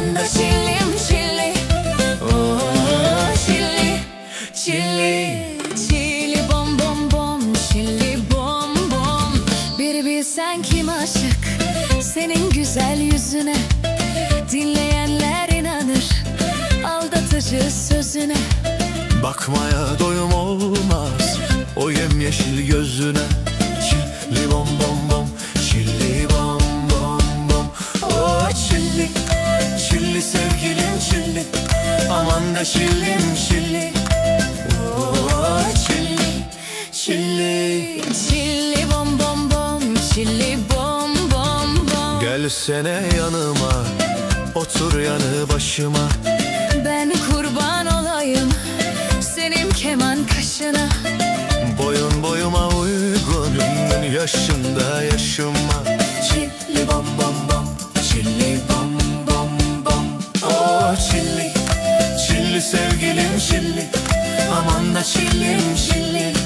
anda şillim şilli Oo, şilli Şilli Şilli bom bom bom. Şilli bom bom. Bir bilsen kim aşık Senin güzel yüzüne? Dinleyenler inanır Aldatıcı sözüne. Bakmaya doyum olmaz O yemyeşil gözüne. Aman da çillim çilli Oh çilli Çilli Çilli bom bom bom çilli bom bom bom. Gelsene yanıma Otur yanı başıma. Ben kurban olayım senin keman kaşına. Boyun boyuma uygun Yaşında yaşıma Aman da çillim çilli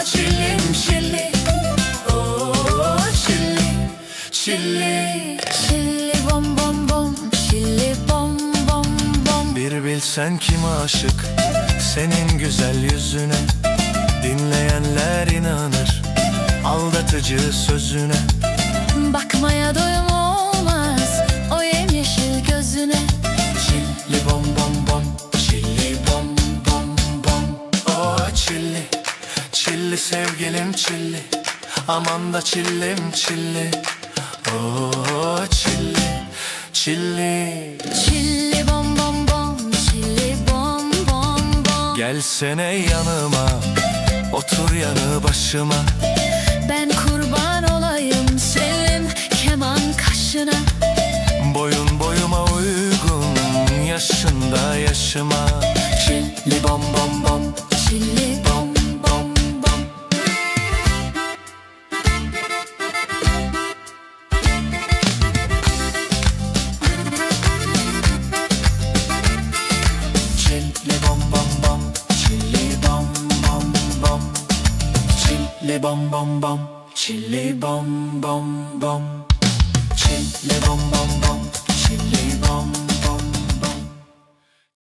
Aman da çillim çilli. Oh çilli Çilli. Çilli bom bom bom. Çilli bom bom bom. Bir bilsen kim aşık Senin güzel yüzüne? Dinleyenler inanır Aldatıcı sözüne. Bakmaya doyum olmaz Çilli sevgilim çilli. Aman da çillim çilli. Oh çilli Çilli. Çilli bom bom bom çilli bom bom bom. Gelsene yanıma Otur yanı başıma. Ben kurban olayım senin keman kaşına. Boyun boyuma uygun Yaşında yaşıma. Çilli bom bom bom Çilli bom Çilli bom bom bom Çilli bom bom bom Çilli bom bom bom Çilli bom